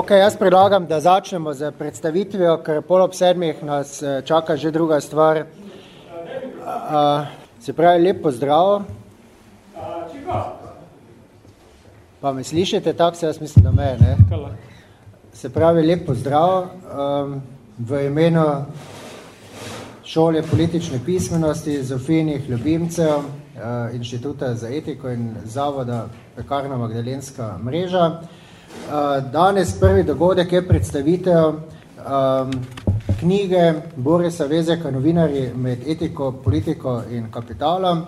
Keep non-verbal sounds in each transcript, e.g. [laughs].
Ok, jaz predlagam, da začnemo z predstavitvijo, ker pol ob sedmih nas eh, čaka že druga stvar. Uh, se pravi, lep pozdrav. Pa me slišite, tako se jaz mislim, da me, ne? Se pravi, lep pozdrav um, v imenu šole politične pismenosti, Zofinih ljubimcev, uh, Inštituta za etiko in Zavoda Pekarna Magdalenska mreža. Uh, danes prvi dogodek je predstavitev um, knjige Borisa Vezeka, novinarji med etiko, politiko in kapitalom.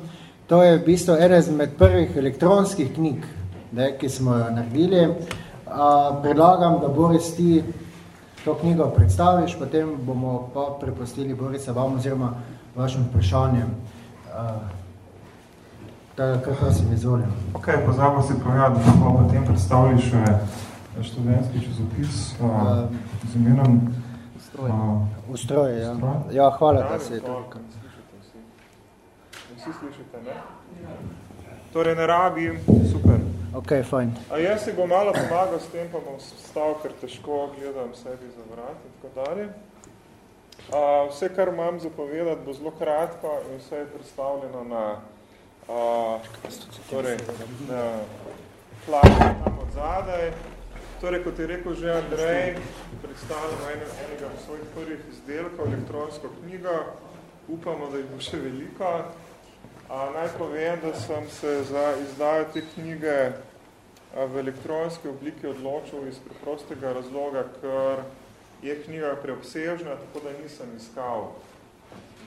To je v bistvu ena izmed prvih elektronskih knjig, ne, ki smo jo naredili. Uh, predlagam, da Boris ti to knjigo predstaviš, potem bomo pa prepustili Borisa vam oziroma vašim vprašanjem. Uh, kar prosim, izvolim. Ok, pozabo si povedati, da bomo potem predstavili še študentski časopis uh, z imenom Ustroje. Uh, Ustroje, ja. Ja, hvala, da se je to. Vsi slišite, ne? Torej, ne rabim, super. Ok, fajn. A jaz si bom malo pomagal s tem, pa bom stal, ker težko gledam sebi za vrat in tako dalje. A, vse, kar imam zapovedati, bo zelo kratko in vse je predstavljeno na, torej, na plaži tam od zadaj. Torej, kot je rekel že Andrej, predstavljamo ene, enega svojih prvih izdelkov, elektronsko knjigo. Upamo, da jih bo še veliko. A, naj povem, da sem se za izdajo te knjige v elektronski obliki odločil iz preprostega razloga, ker je knjiga preobsežna, tako da nisem iskal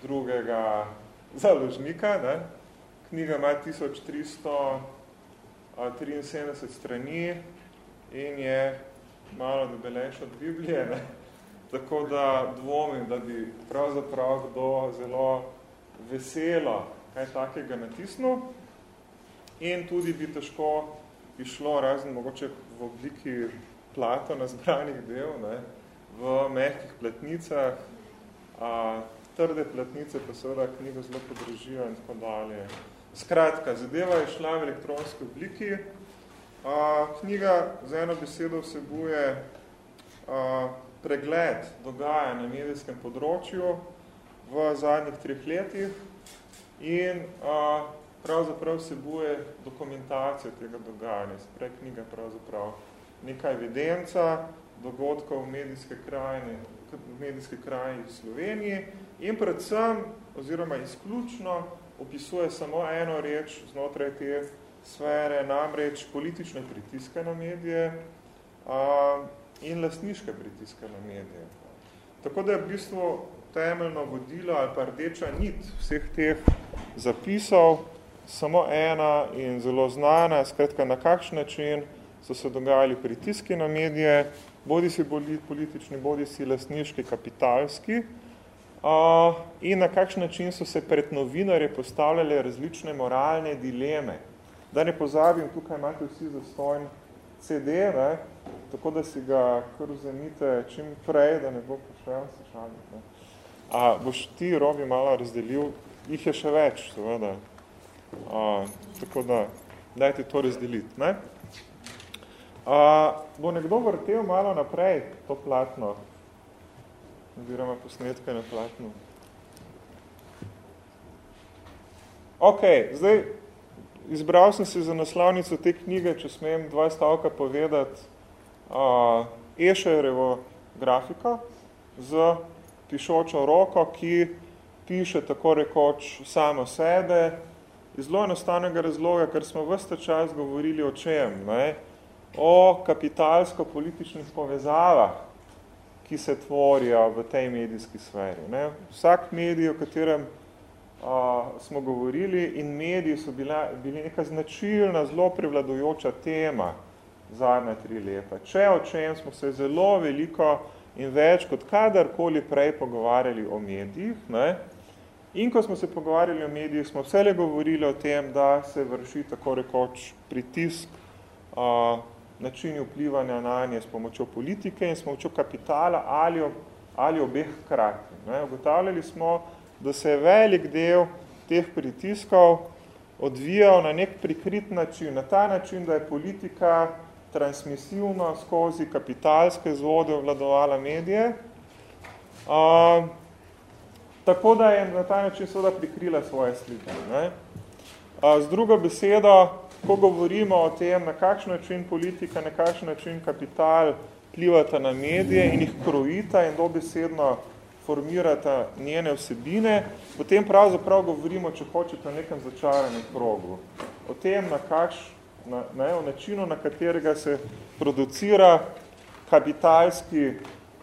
drugega založnika. Ne? Knjiga ima 1373 strani, in je malo debelejša od Biblije, ne? tako da dvomim, da bi pravzaprav kdo zelo veselo kaj takega natisnil in tudi bi težko išlo razen mogoče v obliki plato na zbranih del, ne? v mehkih platnicah, a trde platnice pa seveda knjigo zelo podržijo in tako dalje. Skratka, zadeva je šla v elektronski obliki, A, knjiga z eno besedo vsebuje a, pregled dogajanja na medijskem področju v zadnjih treh letih in a, pravzaprav vsebuje dokumentacijo tega dogajanja. Sprej knjiga pravzaprav neka evidenca dogodkov v medijske krajine, v medijske krajine v Sloveniji in predvsem oziroma izključno opisuje samo eno reč znotraj te sfere, namreč politične pritiske na medije in lastniške pritiske na medije. Tako da je v bistvu temeljno vodilo ali pa rdeča nit vseh teh zapisov samo ena in zelo znana, skratka na kakšen način so se dogajali pritiski na medije, bodi si politični, bodi si lastniški, kapitalski, uh, in na kakšen način so se pred novinarje postavljale različne moralne dileme, Da ne pozabim, tukaj imate vsi zastojen CD, ne? tako da si ga kar vzemite čim prej, da ne bo prišel se šaliti. A boš ti, Robi, malo razdelil? Jih je še več, seveda. A, tako da, dajte to razdeliti. Ne? A, bo nekdo vrtel malo naprej to platno, oziroma posnetke na platnu? Ok, zdaj, izbral sem se za naslovnico te knjige, če smem dva stavka povedati, uh, Ešerjevo grafiko z pišočo roko, ki piše tako rekoč samo sebe, iz zelo enostavnega razloga, ker smo vste čas govorili o čem, ne? o kapitalsko-političnih povezavah, ki se tvorijo v tej medijski sferi. Ne? Vsak medij, o katerem smo govorili in mediji so bila, bili neka značilna, zelo prevladujoča tema zadnja tri leta. Če o čem smo se zelo veliko in več kot kadarkoli prej pogovarjali o medijih, ne? in ko smo se pogovarjali o medijih, smo vsele govorili o tem, da se vrši tako rekoč pritisk a, načini vplivanja na nje s pomočjo politike in s pomočjo kapitala ali, ali obeh hkrati. Ugotavljali smo, da se je velik del teh pritiskov odvijal na nek prikrit način, na ta način, da je politika transmisivno skozi kapitalske zvode vladovala medije. Uh, tako da je na ta način seveda prikrila svoje slike. Ne? Uh, z drugo besedo, ko govorimo o tem, na kakšen način politika, na kakšen način kapital plivata na medije in jih krojita in dobesedno formirata njene vsebine, potem pravzaprav govorimo, če hočete, o nekem začaranem krogu. O tem, na kakš, na, ne, o načinu, na katerega se producira kapitalski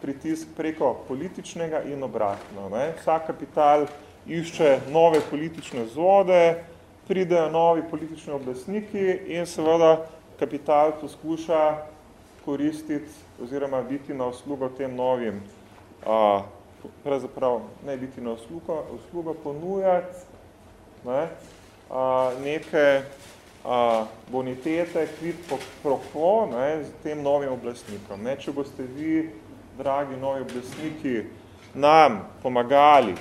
pritisk preko političnega in obratno. Ne. Vsak kapital išče nove politične zvode, pridejo novi politični oblastniki in seveda kapital poskuša koristiti oziroma biti na uslugo tem novim a, pravzaprav ne biti na uslugo, uslugo ponujati ne, a, neke a, bonitete, kvit pro quo ne, z tem novim oblastnikom. Ne. Če boste vi, dragi novi oblastniki, nam pomagali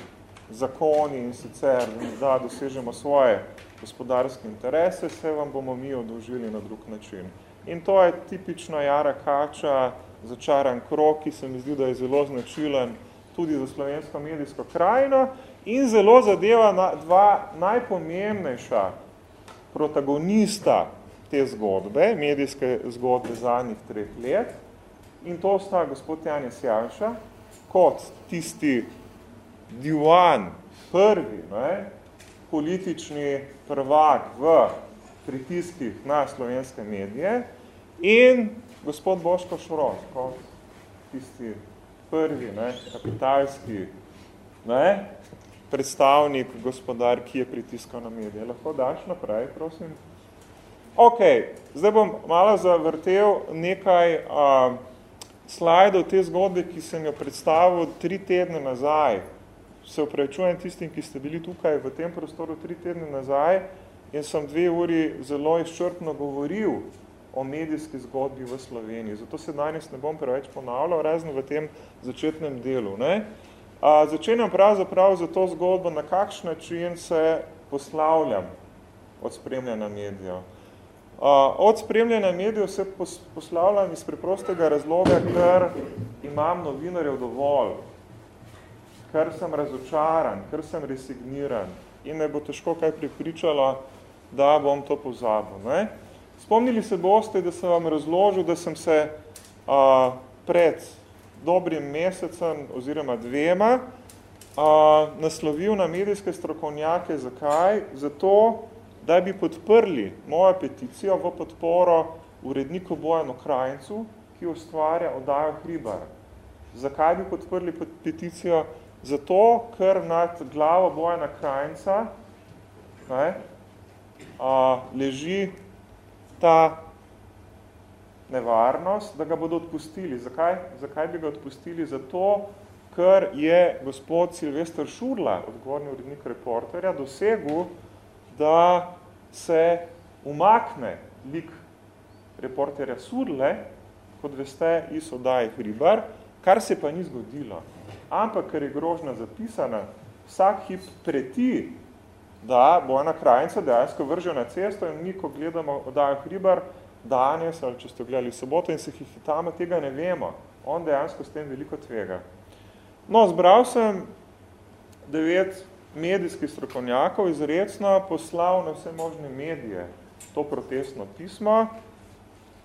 zakoni in sicer, da dosežemo svoje gospodarske interese, se vam bomo mi odložili na drug način. In to je tipično Jara Kača, začaran krok, ki se mi zdi, da je zelo značilen tudi za slovensko medijsko krajino in zelo zadeva na dva najpomembnejša protagonista te zgodbe, medijske zgodbe zadnjih treh let. In to sta gospod Janjes Janša, kot tisti divan, prvi ne, politični prvak v pritiskih na slovenske medije in gospod Boško Šroz, kot tisti prvi ne, kapitalski ne, predstavnik, gospodar, ki je pritiskal na medije. Lahko daš naprej, prosim? Ok, zdaj bom malo zavrtel nekaj a, slajdov te zgodbe, ki sem jo predstavil tri tedne nazaj. Se upravičujem tistim, ki ste bili tukaj v tem prostoru tri tedne nazaj in sem dve uri zelo izčrpno govoril o medijski zgodbi v Sloveniji. Zato se danes ne bom preveč ponavljal, razen v tem začetnem delu. Ne? A, začenjam pravzaprav za to zgodbo, na kakšen način se poslavljam od spremljanja medijev. A, od spremljanja medijev se pos, poslavljam iz preprostega razloga, ker imam novinarjev dovolj, ker sem razočaran, ker sem resigniran in me bo težko kaj pripričalo, da bom to pozabil. Ne? Spomnili se boste, da sem vam razložil, da sem se a, pred dobrim mesecem oziroma dvema a, naslovil na medijske strokovnjake. Zakaj? Zato, da bi podprli mojo peticijo v podporo uredniku Bojanu Krajncu, ki ustvarja oddajo Hribar. Zakaj bi podprli peticijo? Zato, ker nad glavo Bojana Krajnca ne, a, leži ta nevarnost, da ga bodo odpustili. Zakaj? Zakaj bi ga odpustili? Zato, ker je gospod Silvester Šurla, odgovorni urednik reporterja, dosegel, da se umakne lik reporterja Surle, kot veste, iz oddaje Hribar, kar se pa ni zgodilo. Ampak, ker je grožna zapisana, vsak hip preti da bo ena krajnica dejansko vržil na cesto in mi, ko gledamo odajo Hribar, danes ali če ste gledali soboto in se hihitamo, tega ne vemo. On dejansko s tem veliko tvega. No, zbral sem devet medijskih strokovnjakov izredno poslal na vse možne medije to protestno pismo.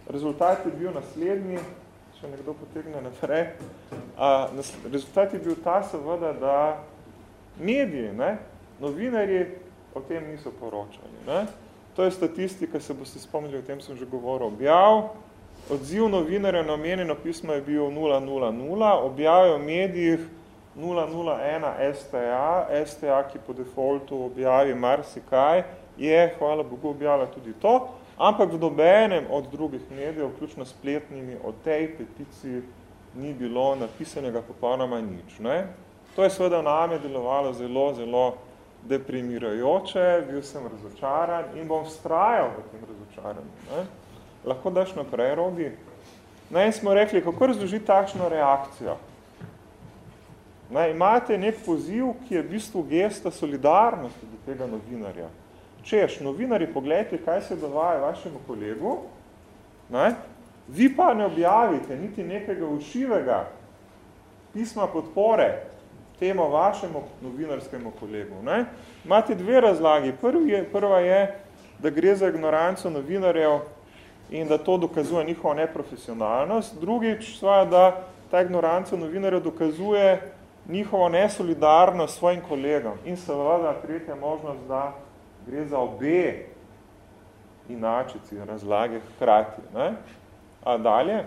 Rezultat je bil naslednji, če nekdo potegne naprej. A, rezultat je bil ta seveda, da mediji, ne, novinarji o tem niso poročali. Ne? To je statistika, se boste spomnili, o tem sem že govoril, objav. Odziv novinarja na omenjeno pismo je bil 000, objavijo v medijih 001 STA, STA, ki po defaultu objavi marsikaj, je, hvala Bogu, objavila tudi to, ampak v dobenem od drugih medijev, vključno spletnimi, o tej peticiji ni bilo napisanega popolnoma nič. Ne? To je seveda name delovalo zelo, zelo deprimirajoče, bil sem razočaran in bom vztrajal v tem razočaranju. Ne? Lahko daš naprej, Rodi? Ne, smo rekli, kako razložiti takšno reakcijo? Ne, imate nek poziv, ki je v bistvu gesta solidarnosti do tega novinarja. Češ, novinari, pogledajte, kaj se dovaja vašemu kolegu, ne? Vi pa ne objavite niti nekega ušivega pisma podpore temu vašemu novinarskemu kolegu. Ne? Imate dve razlagi. Prvi je, prva je, da gre za ignoranco novinarjev in da to dokazuje njihovo neprofesionalnost. Drugič, sva, da ta ignoranca novinarjev dokazuje njihovo nesolidarnost svojim kolegom. In seveda tretja možnost, da gre za obe inačici razlage hkrati. Ne? A dalje?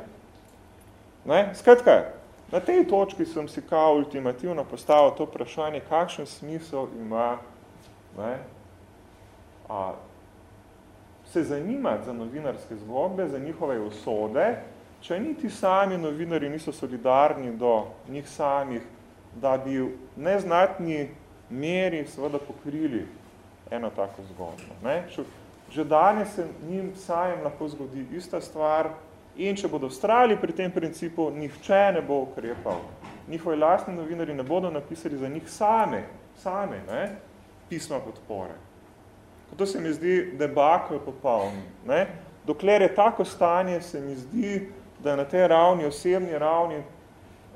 Ne? Skratka, na tej točki sem si kao ultimativno postavil to vprašanje, kakšen smisel ima ne, a, se zanimati za novinarske zgodbe, za njihove usode, če niti sami novinari niso solidarni do njih samih, da bi v neznatni meri seveda pokrili eno tako zgodbo. Ne? Že danes se njim sajem lahko zgodi ista stvar in če bodo vztrali pri tem principu, nihče ne bo ukrepal. Njihovi lastni novinari ne bodo napisali za njih same, same ne? pisma podpore. To se mi zdi debakl popoln. Ne? Dokler je tako stanje, se mi zdi, da je na tej ravni, osebni ravni,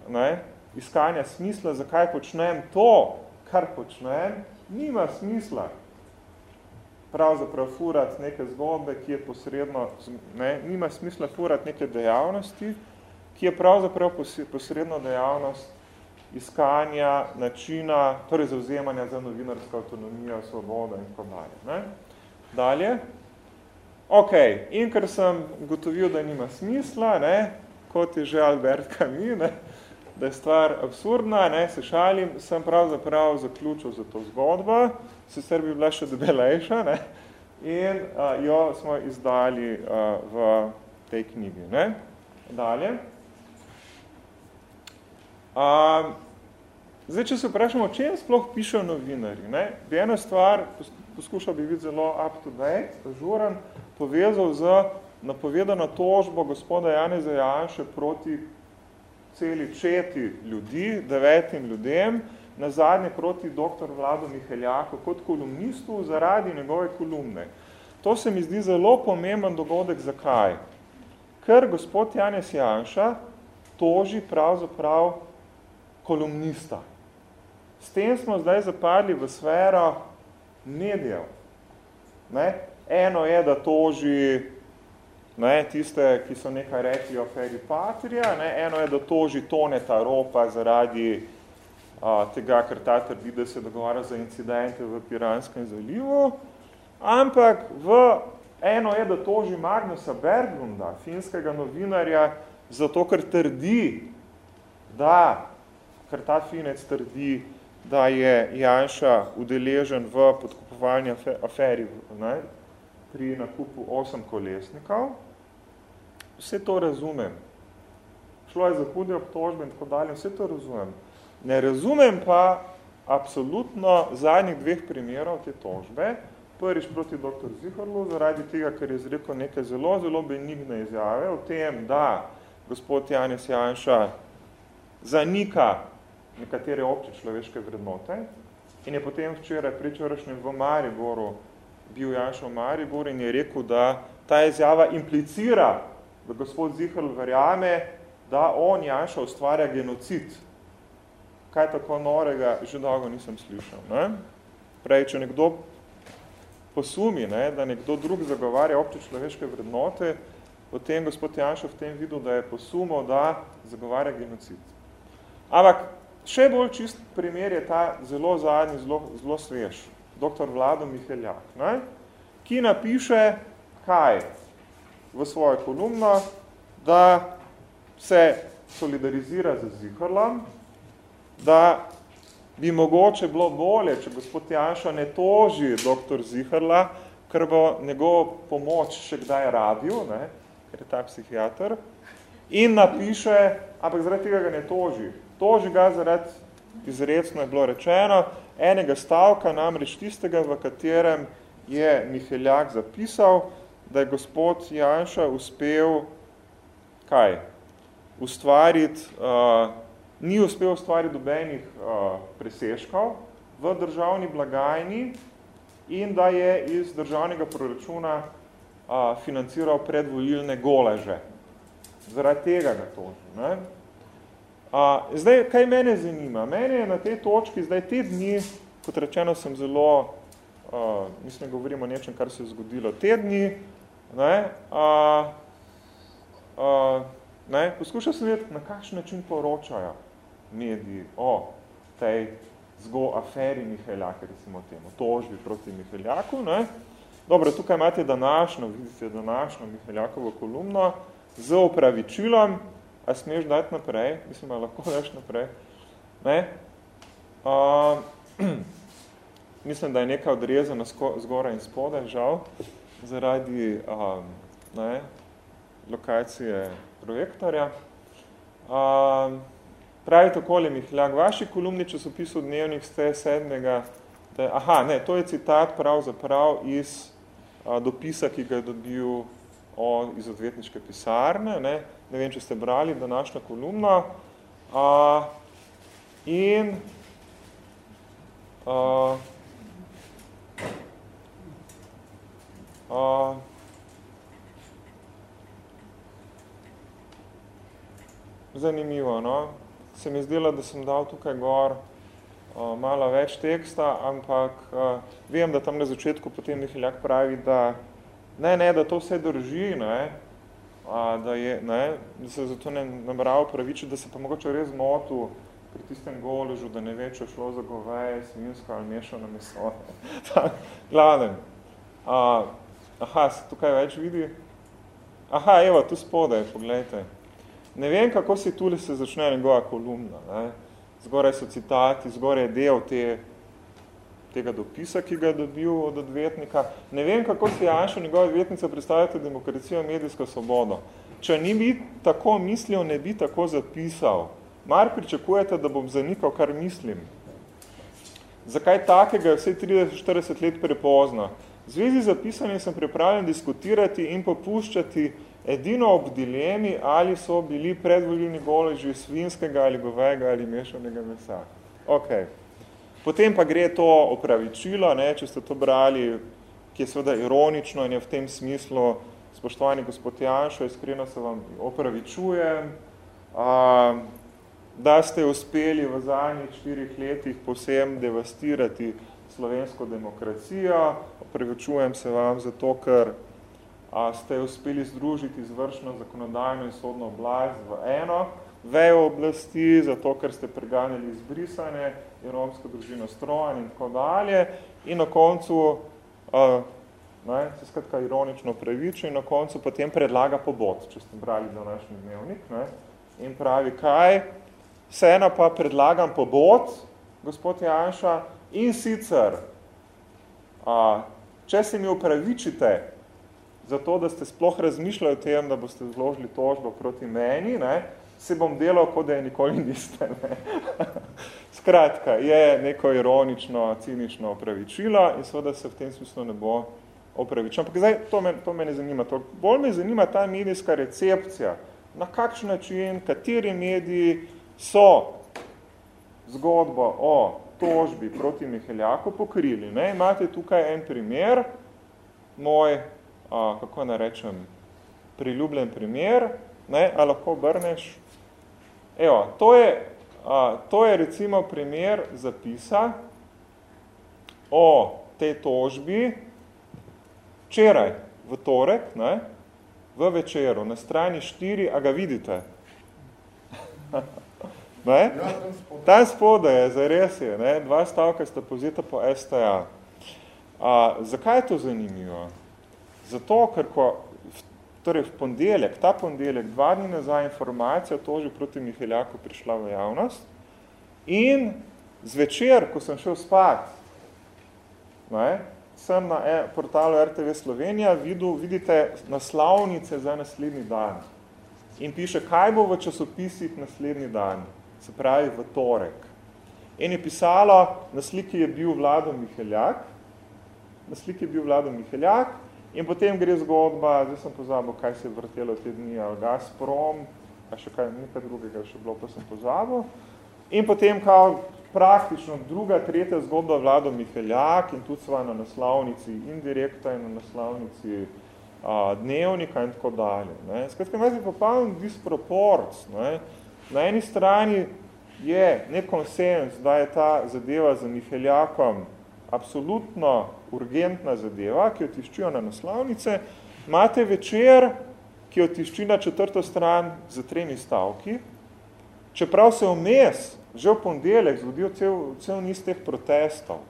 ne, iskanja smisla, zakaj počnem to, kar počnem, nima smisla pravzaprav furati neke zgodbe, ki je posredno, ne, nima smisla furati neke dejavnosti, ki je pravzaprav posredno dejavnost iskanja načina, torej zauzemanja za novinarsko avtonomijo, svobodo in tako dalje. Ne? Dalje. Ok, in ker sem gotovil, da nima smisla, ne, kot je že Albert Camus, ne, da je stvar absurdna, ne, se šalim, sem pravzaprav zaključil za to zgodbo, sicer bi bila še debelejša, ne, in a, jo smo izdali a, v tej knjigi. Ne. Dalje. A, zdaj, če se vprašamo, o čem sploh pišejo novinari, ne, bi ena stvar, poskušal bi biti zelo up to date, žuren, povezal z napovedano tožbo gospoda Janeza Janše proti celi četi ljudi, devetim ljudem, na zadnje proti dr. Vlado Miheljaku kot kolumnistu zaradi njegove kolumne. To se mi zdi zelo pomemben dogodek. Zakaj? Ker gospod Janez Janša toži pravzaprav kolumnista. S tem smo zdaj zapadli v sfero medijev. Ne? Eno je, da toži ne, tiste, ki so nekaj rekli o Feri Patria, ne, eno je, da toži Toneta Ropa zaradi a, tega, ker ta trdi, da se dogovarja za incidente v Piranskem zalivu, ampak v, eno je, da toži Magnusa Berglunda, finskega novinarja, zato, ker trdi, da, ker ta finec trdi, da je Janša udeležen v podkupovalni aferi ne, pri nakupu osem kolesnikov. Vse to razumem. Šlo je za hude obtožbe in tako dalje, vse to razumem. Ne razumem pa absolutno zadnjih dveh primerov te tožbe. Prvič proti dr. Ziharlu, zaradi tega, ker je izrekel neke zelo, zelo benigne izjave o tem, da gospod Janis Janša zanika nekatere obče človeške vrednote in je potem včeraj pričarašnjem v Mariboru bil Janša v Mariboru in je rekel, da ta izjava implicira, da gospod Zihrl verjame, da on Janša ustvarja genocid. Kaj tako norega, že dolgo nisem slišal. Ne? Prej, če nekdo posumi, ne, da nekdo drug zagovarja obče človeške vrednote, potem gospod Janša v tem videl, da je posumil, da zagovarja genocid. Ampak še bolj čist primer je ta zelo zadnji, zelo, zelo svež dr. Vlado Miheljak, ne? ki napiše, kaj v svojo kolumno, da se solidarizira z Zihrlom, da bi mogoče bilo bolje, če gospod Janša ne toži dr. Zihrla, ker bo njegov pomoč še kdaj rabil, ne? ker je ta psihiater, in napiše, ampak zaradi tega ga ne toži. Toži ga zaradi, izredno je bilo rečeno, enega stavka, namreč tistega, v katerem je Miheljak zapisal, da je gospod Janša uspel kaj? Ustvariti, uh, ni uspel ustvariti dobenih uh, preseškov v državni blagajni in da je iz državnega proračuna uh, financiral predvolilne goleže. Zaradi tega ga toži. Ne? A, zdaj, kaj mene zanima? Mene je na tej točki, zdaj te dni, kot rečeno, sem zelo, a, mislim, govorimo o nečem, kar se je zgodilo te dni, ne, a, a, ne, poskušal sem vedeti, na kakšen način poročajo mediji o tej zgo aferi Mihaljaka, recimo temu, tožbi proti Mihajljaku, ne. Dobro, tukaj imate današnjo, vidite današnjo Mihajljakovo kolumno z opravičilom, a smeš dati naprej, mislim, da lahko daš naprej, ne. A, [clears throat] mislim, da je nekaj odrezano zgoraj in spodaj, žal, zaradi a, ne, lokacije projektorja. A, pravi takole, Mihljak, vaši kolumni časopisu dnevnih ste sedmega, da, aha, ne, to je citat pravzaprav iz a, dopisa, ki ga je dobil o, iz odvetniške pisarne, ne, ne vem, če ste brali današnja kolumna, a, in a, a, zanimivo, no? Se mi zdelo, da sem dal tukaj gor uh, malo več teksta, ampak uh, vem, da tam na začetku potem Miheljak pravi, da ne, ne, da to vse drži, ne, a, da, je, ne, da se zato ne nabral praviči, da se pa mogoče res motil pri tistem goležu, da ne ve, če šlo za goveje, svinsko ali mešano meso. [laughs] Glavnem. A, aha, se tukaj več vidi? Aha, evo, tu spodaj, pogledajte. Ne vem, kako se tule se začne njegova kolumna. Ne? Zgoraj so citati, zgoraj je del te, tega dopisa, ki ga je dobil od odvetnika. Ne vem, kako se Janša njegova odvetnica predstavljate demokracijo in medijsko svobodo. Če ni bi tako mislil, ne bi tako zapisal. Mar pričakujete, da bom zanikal, kar mislim? Zakaj takega je vse 30-40 let prepozno? V zvezi z zapisanjem sem pripravljen diskutirati in popuščati edino ob dilemi, ali so bili predvoljivni goleži svinskega ali govega ali mešanega mesa. Ok. Potem pa gre to opravičilo, ne, če ste to brali, ki je seveda ironično in je v tem smislu, spoštovani gospod Janšo, iskreno se vam opravičujem, a, da ste uspeli v zadnjih štirih letih posem devastirati slovensko demokracijo. Opravičujem se vam zato, ker a, ste uspeli združiti izvršno zakonodajno in sodno oblast v eno vejo oblasti, zato ker ste preganjali izbrisanje in romsko družino strojen in tako dalje. In na koncu, a, ne, se skratka ironično praviče, in na koncu potem predlaga pobot, če ste brali današnji dnevnik, ne, in pravi, kaj, vseeno pa predlagam pobot, gospod Janša, in sicer, a, če se mi upravičite zato, da ste sploh razmišljali o tem, da boste zložili tožbo proti meni, ne, se bom delal, kot da je nikoli niste. Ne. [laughs] Skratka, je neko ironično, cinično opravičilo in seveda se v tem smislu ne bo opravičilo. Ampak zdaj, to me, to me ne zanima. To, bolj me zanima ta medijska recepcija. Na kakšen način, kateri mediji so zgodbo o tožbi proti Miheljaku pokrili. Ne. Imate tukaj en primer, moj a, kako ne rečem, priljubljen primer, ne, a lahko obrneš. Evo, to je, a, to je recimo primer zapisa o tej tožbi včeraj, v torek, ne, v večeru, na strani 4, a ga vidite? [laughs] ne? Ja, tam spodaj je, zares je, ne, dva stavka sta povzeta po STA. A, zakaj je to zanimivo? Zato, ker ko torej v pondelek, ta pondelek, dva dni nazaj informacija o toži proti Miheljaku prišla v javnost in zvečer, ko sem šel spat, ne, sem na e portalu RTV Slovenija videl, vidite, naslavnice za naslednji dan. In piše, kaj bo v časopisih naslednji dan, se pravi v torek. In je pisalo, na sliki je bil Vlado Miheljak, na sliki je bil Vlado Miheljak, In potem gre zgodba, zdaj sem pozabil, kaj se je vrtelo te dni, ali Gazprom, a še kaj, nekaj drugega še bilo, pa sem pozabil. In potem kao praktično druga, tretja zgodba Vlado Miheljak in tudi sva na naslavnici indirekta in na naslavnici a, dnevnika in tako dalje. Ne. Skratka, imate popoln disproporc. Ne. Na eni strani je nek konsens, da je ta zadeva za Miheljakom absolutno urgentna zadeva, ki jo tiščijo na naslovnice. Imate večer, ki jo tišči na četrto stran za tremi stavki. Čeprav se vmes, že v pondelek, zgodijo cel, cel niz teh protestov,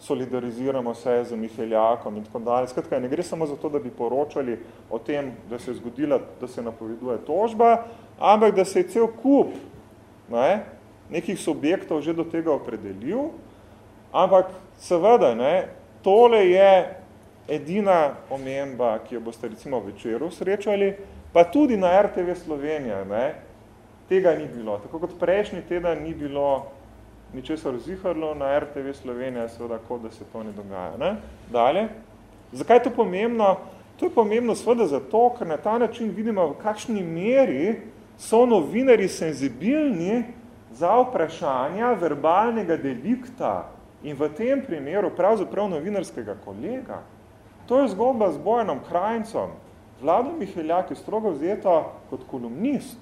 solidariziramo se z Miheljakom in tako dalje. Skratka, ne gre samo za to, da bi poročali o tem, da se je zgodila, da se napoveduje tožba, ampak da se je cel kup ne, nekih subjektov že do tega opredelil, ampak seveda, ne, tole je edina omemba, ki jo boste recimo večeru srečali, pa tudi na RTV Slovenija, ne, tega ni bilo. Tako kot prejšnji teden ni bilo ničesar ziharlo na RTV Slovenija, seveda, kot da se to ne dogaja. Ne? Dalje. Zakaj je to pomembno? To je pomembno seveda zato, ker na ta način vidimo, v kakšni meri so novinari senzibilni za vprašanja verbalnega delikta in v tem primeru pravzaprav novinarskega kolega. To je zgodba z Bojanom Krajncom. Vlado Miheljak je strogo vzeto kot kolumnist.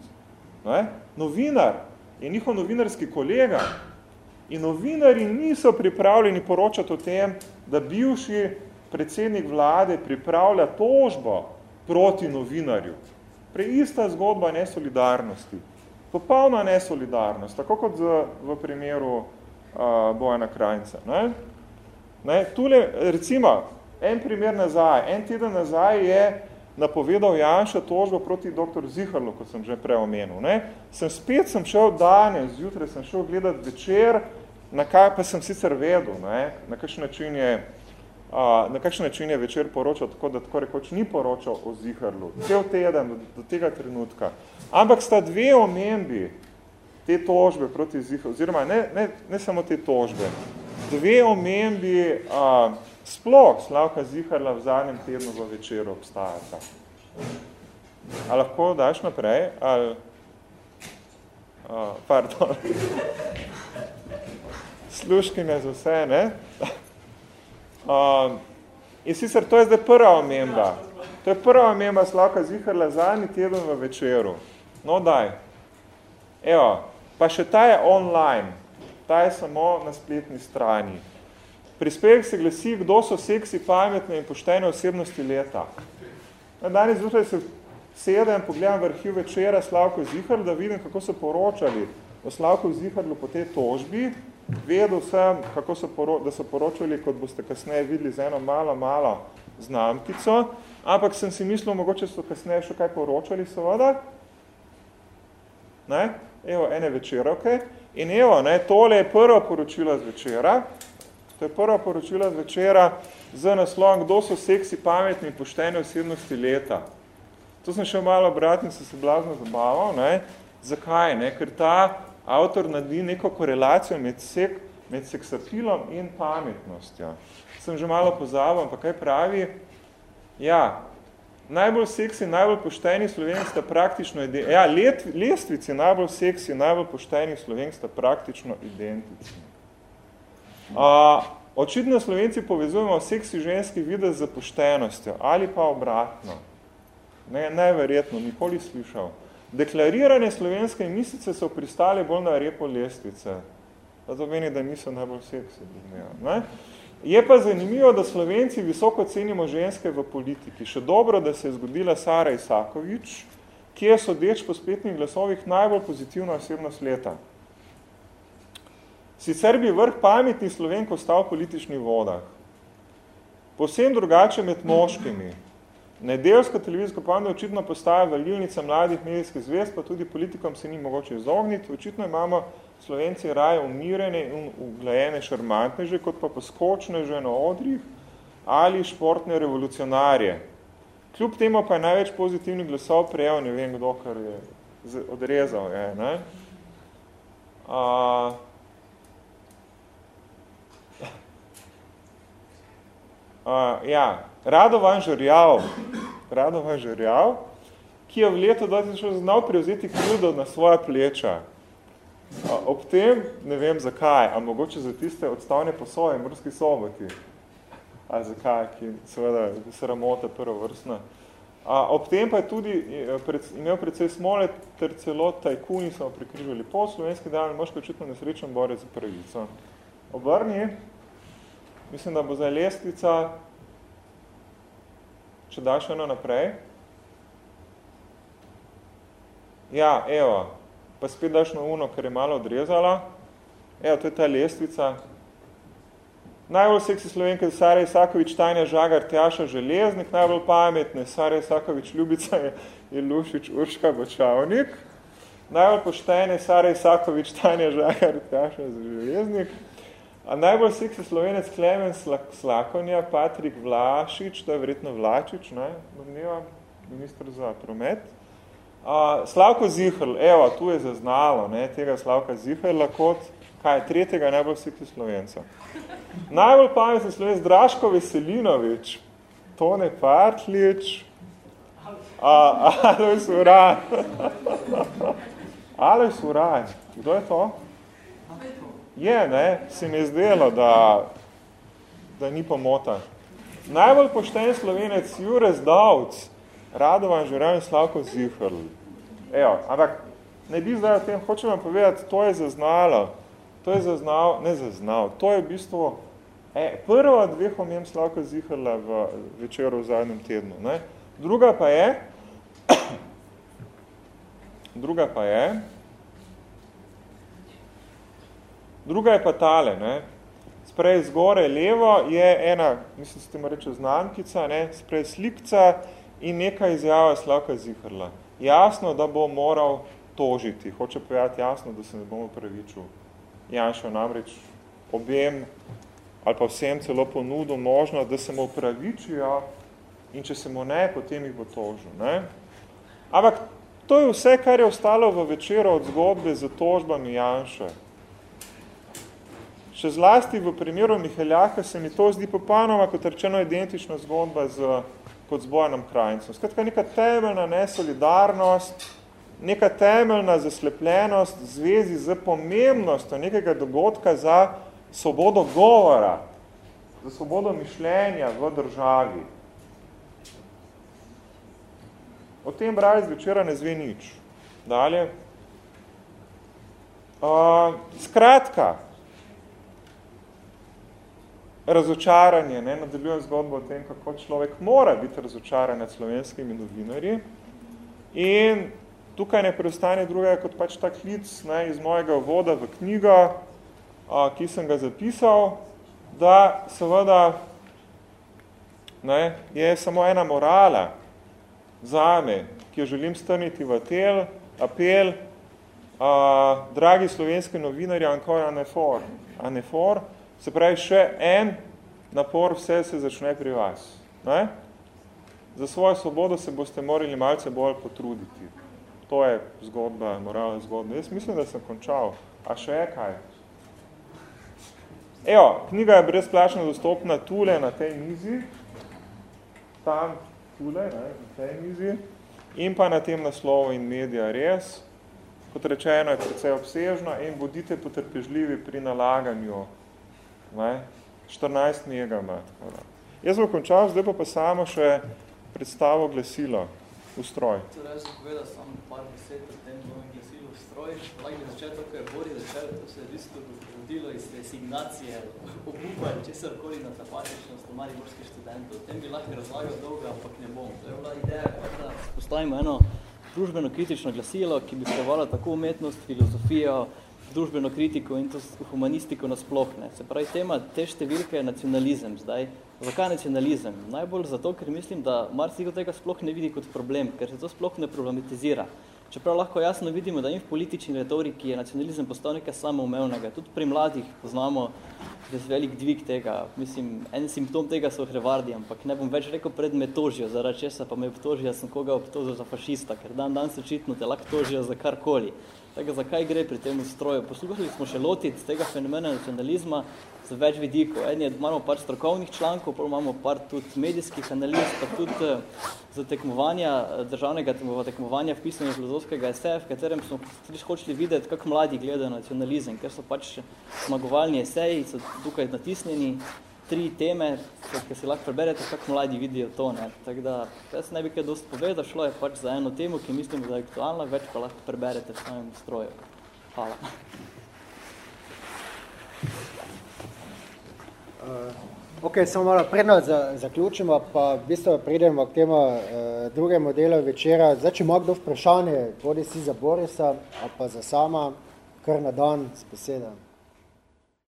Ne? Novinar je njihov novinarski kolega. In novinari niso pripravljeni poročati o tem, da bivši predsednik vlade pripravlja tožbo proti novinarju. Preista zgodba nesolidarnosti. Popolna nesolidarnost, tako kot z, v primeru uh, Bojana Krajnca. Ne? Ne? Tule, recimo, en primer nazaj, en teden nazaj je napovedal Janša tožbo proti dr. Ziharlu, kot sem že prej omenil. Ne? Sem spet sem šel danes, zjutraj sem šel gledati večer, na kaj pa sem sicer vedel, ne? na kakšen način je a, na kakšen način je večer poročal, tako da tako rekoč ni poročal o Ziharlu. Cel teden do, do tega trenutka. Ampak sta dve omembi te tožbe proti Ziharlu, oziroma ne, ne, ne samo te tožbe, dve omembi a, sploh Slavka Ziharla v zadnjem tednu v večeru obstajata. A lahko daš naprej? Ali, a, pardon. Sluškine za vse, ne? Um, in sicer to je zdaj prva omemba. To je prva omemba Slavka Ziharla zadnji teden v večeru. No, daj. Evo, pa še ta je online. Ta je samo na spletni strani. Prispevek se glasi, kdo so seksi, pametne in poštene osebnosti leta. Danes zjutraj se sedem, pogledam v arhiv večera Slavko Zihar, da vidim, kako so poročali o Slavko Ziharlu po tej tožbi. Vedel sem, kako so poro da so poročali, kot boste kasneje videli, z eno malo, malo znamkico, ampak sem si mislil, mogoče so kasneje še kaj poročali, seveda. Ne? Evo, ene večerovke. In evo, ne, tole je prvo poročilo z večera, To je prva poročila z večera z naslovom, kdo so seksi, pametni in poštene osebnosti leta. To sem še malo brati in sem se blazno zabaval. Ne? Zakaj? Ne? Ker ta avtor nadi neko korelacijo med, sek, med seksapilom in pametnostjo. Sem že malo pozabil, pa kaj pravi? Ja, najbolj seksi, najbolj pošteni slovenki sta praktično identični. Ja, let, lestvici najbolj seksi, najbolj pošteni slovenki sta praktično identični. Uh, očitno Slovenci povezujemo seksi ženski videz z poštenostjo ali pa obratno. Ne, neverjetno, nikoli slišal. Deklarirane slovenske mislice so pristale bolj na repo lestvice. To meni, da niso najbolj seksi. Ne? Je pa zanimivo, da Slovenci visoko cenimo ženske v politiki. Še dobro, da se je zgodila Sara Isakovič, ki je sodeč po spletnih glasovih najbolj pozitivna osebnost leta. Sicer bi vrh pametnih slovenk ostal v političnih vodah. Posem drugače med moškimi. Nedeljska televizijska panda očitno postaja valjivnica mladih medijskih zvest, pa tudi politikom se ni mogoče izogniti. Očitno imamo Slovenci raje umirene in uglajene šarmantneže, kot pa poskočne že na odrih ali športne revolucionarje. Kljub temu pa je največ pozitivnih glasov prejel, ne vem kdo, kar je odrezal. Je, ne? A, Uh, ja, Radovan Žorjav, Radovan Žorjav, ki je v letu 2006 znal prevzeti krivdo na svoja pleča. Uh, ob tem, ne vem zakaj, a mogoče za tiste odstavne posoje, morski soboti. ali zakaj, ki seveda sramota prvovrstna. A, ob tem pa je tudi pred, imel predvsej smole, ter celo tajkuni so prikrižali po slovenski dan, moško očitno nesrečen bore za pravico. Obrni, mislim, da bo zdaj lestvica, če daš eno naprej. Ja, evo, pa spet daš na uno, ker je malo odrezala. Evo, to je ta lestvica, Najbolj seksi slovenke Sara Isakovič, Tanja Žagar, Tjaša Železnik, najbolj pametne Sara Isakovič, Ljubica je, je Lušič, Urška Bočavnik. Najbolj poštene Sara Isakovič, Tanja Žagar, Tjaša Železnik. A najbolj seksi slovenec Klemen Slakonja, Patrik Vlašič, to je verjetno Vlačič, ne, domneva, ministr za promet. A, Slavko Zihrl, evo, tu je zaznalo, ne, tega Slavka Zihrla kot, kaj, tretjega najbolj seksi slovenca. Najbolj pametni slovenc Draško Veselinovič, Tone Partlič, Alojs Uran. Alojs Uran, kdo je to? Je, ne, se mi je zdelo, da, da ni pomota. Najbolj pošten slovenec Jurez Davc, Radovan Žuran Slavko Zihrl. Evo, ampak ne bi zdaj o tem, hočem vam povedati, to je zaznalo, to je zaznal, ne zaznal, to je v bistvu E, prva dveh omem Slavka Zihrla v večeru v zadnjem tednu. Ne? Druga pa je, [coughs] druga pa je, druga je pa tale, ne? sprej zgore levo je ena, mislim, se temu reče znamkica, ne? sprej slikca in neka izjava Slavka Zihrla. Jasno, da bo moral tožiti, hoče povedati jasno, da se ne bomo pravičil. Janšo namreč objem ali pa vsem celo ponudil možnost, da se mu upravičijo in če se mu ne, potem jih bo tožil. Ne? Ampak to je vse, kar je ostalo v večeru od zgodbe za tožbami Janše. Še zlasti v primeru Miheljaka se mi to zdi popolnoma kot rečeno identična zgodba z, kot z Bojanom Krajincem. Skratka, neka temeljna nesolidarnost, neka temeljna zaslepljenost v zvezi z pomembnostjo nekega dogodka za svobodo govora, za svobodo mišljenja v državi. O tem brali z večera ne zve nič. Dalje. Uh, skratka, razočaranje, ne, nadaljujem zgodbo o tem, kako človek mora biti razočaran nad slovenskimi novinarji. In tukaj ne preostane drugega kot pač ta klic ne, iz mojega voda v knjigo, ki sem ga zapisal, da seveda ne, je samo ena morala zame, ki jo želim strniti v tel, apel, a, dragi slovenski novinarji, ankor anefor, anefor, se pravi še en napor, vse se začne pri vas. Ne? Za svojo svobodo se boste morali malce bolj potruditi. To je zgodba, moralna zgodba. Jaz mislim, da sem končal. A še je kaj? Evo, knjiga je brezplačno dostopna tule na tej mizi, tam tule, ne, na tej mizi, in pa na tem naslovu in medija res. Kot rečeno, je precej obsežna in bodite potrpežljivi pri nalaganju ne, 14 megama. Jaz bom končal, zdaj pa pa samo še predstavo glasilo v stroj. Torej, jaz povedal samo par besed o tem glasilo v stroj. Lahko bi začel to, ko je Bori začel, to se je v bistvu vodilo iz resignacije, obupa in česarkoli na tapatičnost mariborskih študentov. O tem bi lahko razlagal dolgo, ampak ne bom. To je bila ideja, da postavimo eno družbeno kritično glasilo, ki bi prevala tako umetnost, filozofijo, družbeno kritiko in to humanistiko nasploh. Ne. Se pravi, tema te številke je nacionalizem zdaj. Zakaj nacionalizem? Najbolj zato, ker mislim, da marsikdo tega sploh ne vidi kot problem, ker se to sploh ne problematizira. Čeprav lahko jasno vidimo, da in v politični retoriki je nacionalizem postal nekaj samoumevnega. Tudi pri mladih poznamo res velik dvig tega. Mislim, en simptom tega so hrevardi, ampak ne bom več rekel pred me tožijo, zaradi česa pa me obtožijo, sem koga obtožil za fašista, ker dan dan se očitno te lahko tožijo za karkoli. Tako, zakaj gre pri tem stroju? Poslušali smo še lotiti tega fenomena nacionalizma z več vidikov. En je, imamo par strokovnih člankov, pa imamo par tudi medijskih analiz, pa tudi eh, za tekmovanja, eh, državnega tekmovanja v pisanju filozofskega eseja, v katerem smo tudi hočeli videti, kako mladi gledajo nacionalizem, ker so pač zmagovalni eseji, so tukaj natisnjeni, tri teme, ki si lahko preberete, kako mladi vidijo to. Ne. Tako da, jaz ne bi kaj dosti povedal, šlo je pač za eno temo, ki mislim, da je aktualna, več pa lahko preberete v svojem stroju. Hvala. Uh, ok, samo malo predno za, zaključimo, pa v bistvu pridemo k temu uh, drugemu delu večera. Zdaj, če ima kdo vprašanje, bodi si za Borisa, ali pa za sama, kar na dan s besedami.